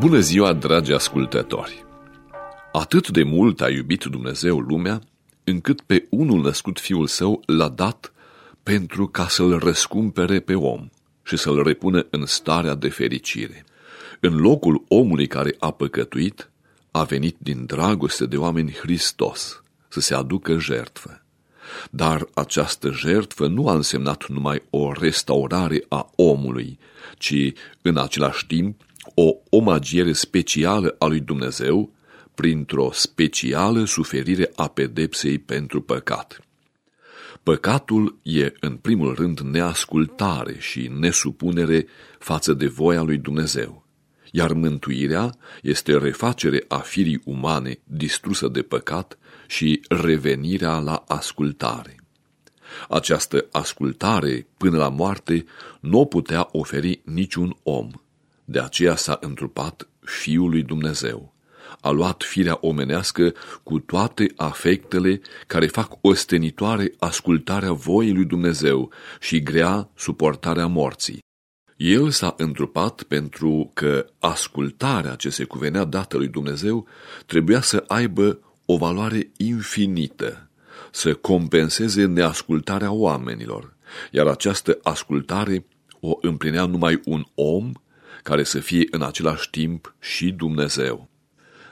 Bună ziua, dragi ascultători! Atât de mult a iubit Dumnezeu lumea, încât pe unul născut fiul său l-a dat pentru ca să-l răscumpere pe om și să-l repună în starea de fericire. În locul omului care a păcătuit, a venit din dragoste de oameni Hristos să se aducă jertfă. Dar această jertfă nu a însemnat numai o restaurare a omului, ci în același timp o omagiere specială a lui Dumnezeu printr-o specială suferire a pedepsei pentru păcat. Păcatul e, în primul rând, neascultare și nesupunere față de voia lui Dumnezeu, iar mântuirea este refacere a firii umane distrusă de păcat și revenirea la ascultare. Această ascultare până la moarte nu o putea oferi niciun om. De aceea s-a întrupat Fiul lui Dumnezeu. A luat firea omenească cu toate afectele care fac ostenitoare ascultarea voii lui Dumnezeu și grea suportarea morții. El s-a întrupat pentru că ascultarea ce se cuvenea dată lui Dumnezeu trebuia să aibă o valoare infinită, să compenseze neascultarea oamenilor, iar această ascultare o împlinea numai un om care să fie în același timp și Dumnezeu.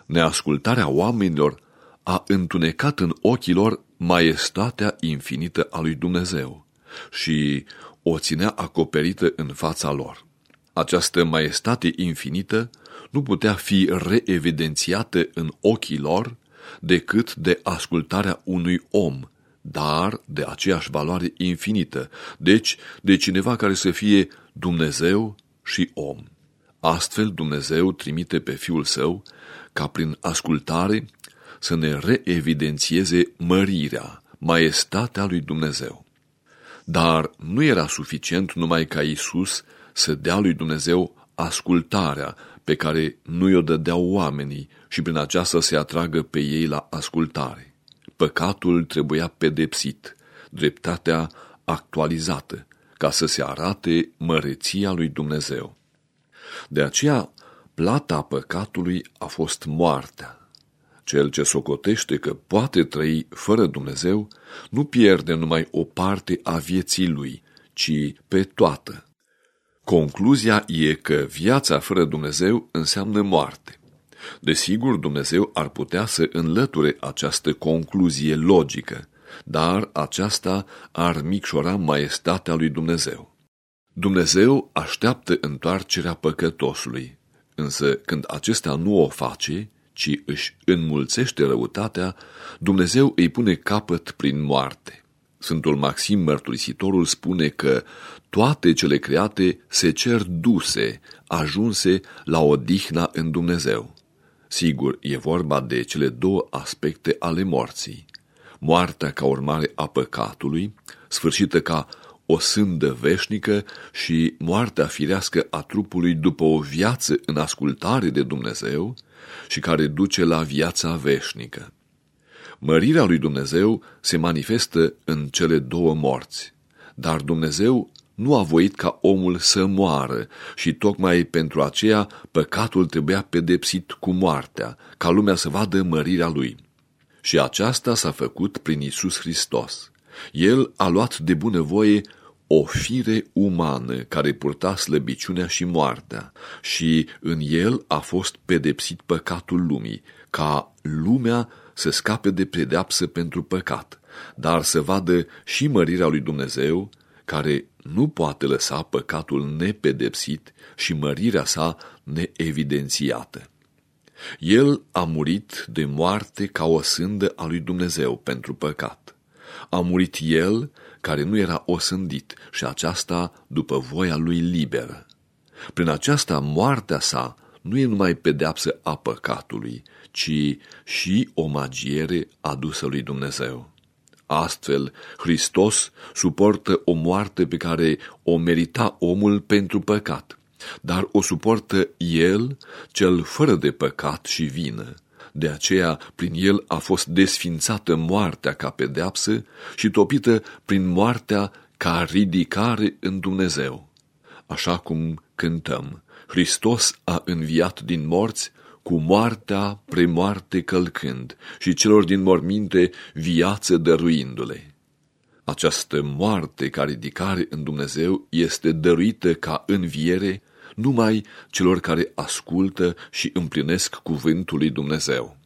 Neascultarea oamenilor a întunecat în ochii lor maestatea infinită a lui Dumnezeu și o ținea acoperită în fața lor. Această maestate infinită nu putea fi reevidențiată în ochii lor decât de ascultarea unui om, dar de aceeași valoare infinită, deci de cineva care să fie Dumnezeu și om. Astfel Dumnezeu trimite pe Fiul Său ca prin ascultare să ne reevidențieze mărirea, maestatea lui Dumnezeu. Dar nu era suficient numai ca Isus să dea lui Dumnezeu ascultarea pe care nu i-o dădeau oamenii și prin aceasta se atragă pe ei la ascultare. Păcatul trebuia pedepsit, dreptatea actualizată, ca să se arate măreția lui Dumnezeu. De aceea, plata păcatului a fost moartea. Cel ce socotește că poate trăi fără Dumnezeu nu pierde numai o parte a vieții lui, ci pe toată. Concluzia e că viața fără Dumnezeu înseamnă moarte. Desigur, Dumnezeu ar putea să înlăture această concluzie logică, dar aceasta ar micșora maestatea lui Dumnezeu. Dumnezeu așteaptă întoarcerea păcătosului, însă când acesta nu o face, ci își înmulțește răutatea, Dumnezeu îi pune capăt prin moarte. Sfântul Maxim Mărturisitorul spune că toate cele create se cer duse, ajunse la odihna în Dumnezeu. Sigur, e vorba de cele două aspecte ale morții. Moartea ca urmare a păcatului, sfârșită ca o sândă veșnică și moartea firească a trupului după o viață în ascultare de Dumnezeu și care duce la viața veșnică. Mărirea lui Dumnezeu se manifestă în cele două morți, dar Dumnezeu nu a voit ca omul să moară și tocmai pentru aceea păcatul trebuia pedepsit cu moartea, ca lumea să vadă mărirea lui. Și aceasta s-a făcut prin Isus Hristos. El a luat de bunăvoie o fire umană care purta slăbiciunea și moartea și în el a fost pedepsit păcatul lumii, ca lumea să scape de pedeapsă pentru păcat, dar să vadă și mărirea lui Dumnezeu, care nu poate lăsa păcatul nepedepsit și mărirea sa neevidențiată. El a murit de moarte ca o sândă a lui Dumnezeu pentru păcat. A murit el care nu era osândit și aceasta după voia lui liberă. Prin aceasta moartea sa nu e numai pedeapsă a păcatului, ci și o magiere adusă lui Dumnezeu. Astfel, Hristos suportă o moarte pe care o merita omul pentru păcat, dar o suportă El, cel fără de păcat și vină. De aceea, prin el a fost desfințată moartea ca pedeapsă și topită prin moartea ca ridicare în Dumnezeu. Așa cum cântăm, Hristos a înviat din morți cu moartea premoarte călcând și celor din morminte viață dăruindu-le. Această moarte ca ridicare în Dumnezeu este dăruită ca înviere numai celor care ascultă și împlinesc cuvântul lui Dumnezeu.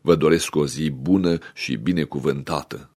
Vă doresc o zi bună și binecuvântată.